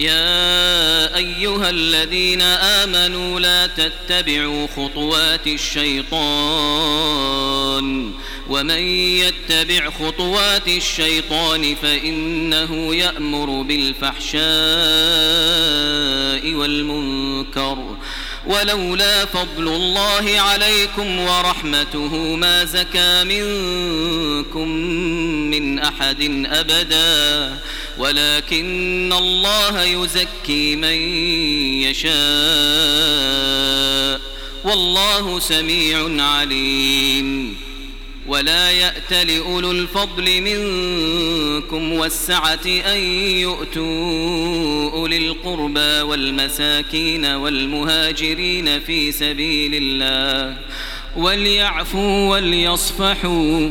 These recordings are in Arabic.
يا أيها الذين آمنوا لا تتبعوا خطوات الشيطان ومن يتبع خطوات الشيطان فإنه يأمر بالفحشاء والمنكر ولولا فضل الله عليكم ورحمته ما زكى منكم من أحد أبدا ولكن الله يزكي من يشاء والله سميع عليم ولا يأت لأولو الفضل منكم والسعة أن يؤتوا أولي القربى والمساكين والمهاجرين في سبيل الله وليعفوا وليصفحوا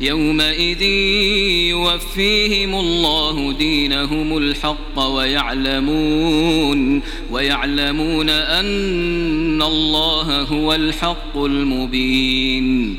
يومئذ يوفيهم الله دينهم الحق ويعلمون ويعلمون أن الله هو الحق المبين.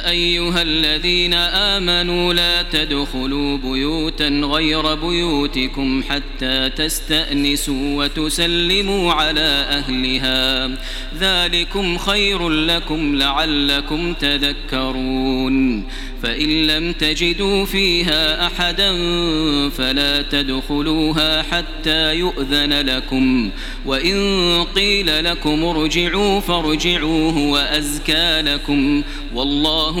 أيها الذين آمنوا لا تدخلوا بيوتا غير بيوتكم حتى تستأنسوا وتسلموا على أهلها. ذلكم خير لكم لعلكم تذكرون. فإن لم تجدوا فيها أحدا فلا تدخلوها حتى يؤذن لكم. وإن قيل لكم ارجعوا فارجعوه وأزكى لكم. والله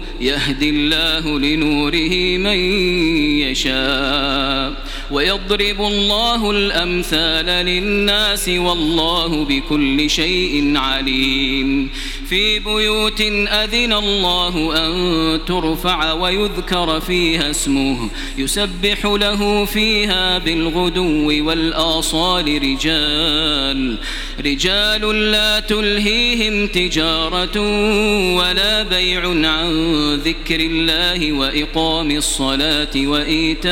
يهدي الله لنوره من يشاء. ويضرب الله الأمثال للناس والله بكل شيء عليم. في بيوت أذن الله أن ترفع ويذكر فيها اسمه. يسبح له فيها بالغدو والآصال رجال. رجال لا تلهيهم تجارة ولا بيع عن ذكر الله وإقام الصلاة وإيتاء